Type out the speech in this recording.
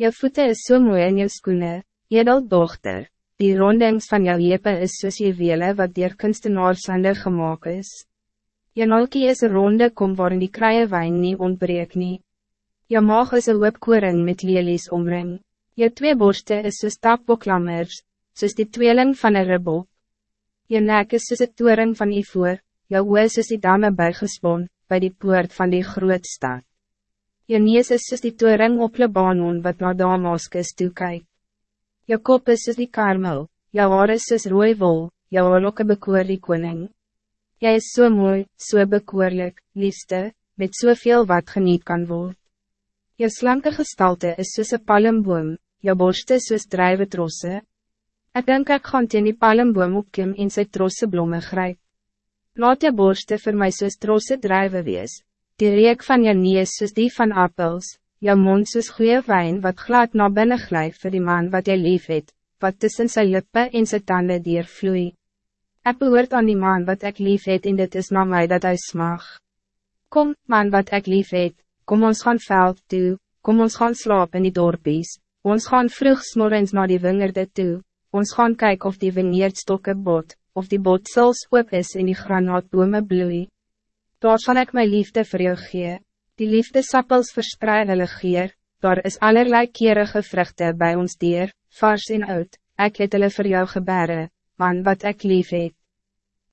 Jou voeten is so mooi in jou skoene, edel dochter, die rondings van jou jepe is soos juwele wat dier kunstenaarsande gemaakt is. Jou nalkie is een ronde kom waarin die krije wijn nie ontbreek nie. Jou maag is een hoopkoring met lelies omring. Jou twee borste is soos tapboklammers, soos die tweeling van een ribbel. Jou nek is soos een toering van ivoor, jou oor is die dame bijgespon, bij die poort van die groot stad. Jou neus is soos die toering op Libanon wat na Damaskus toekyk. Jou kop is soos die karmel, jou haar is soos rooi wol, jou lokke bekoor die koning. Jy is so mooi, so bekoorlik, liefste, met soveel wat geniet kan worden. Jou slanke gestalte is soos een palmboom, jou borste soos drijven trosse. Ek denk ek gaan teen die palmboom opkim en sy trosse blomme grijp. Laat jou borste voor mij soos trosse drijven wees, die reek van jou neus soos die van appels, jou mond soos goeie wijn wat glad na binnen glijf vir die man wat jy lief het, wat tussen sy lippe en sy tanden dier vloei. Ek behoort aan die man wat ik lief het en dit is na mij dat hij smag. Kom, man wat ik lief het, kom ons gaan veld toe, kom ons gaan slaap in die dorpies, ons gaan vroeg smorens naar die wingerde toe, ons gaan kijken of die vineerdstokken bot, of die botsels oop is en die granaatbome bloei. Daar zal ik mijn liefde voor jou gee, die liefde sappels verspreid hulle geer, daar is allerlei kerige vruchten bij ons dier, vars en oud, ek het hulle vir jou gebere, man wat ik lief het.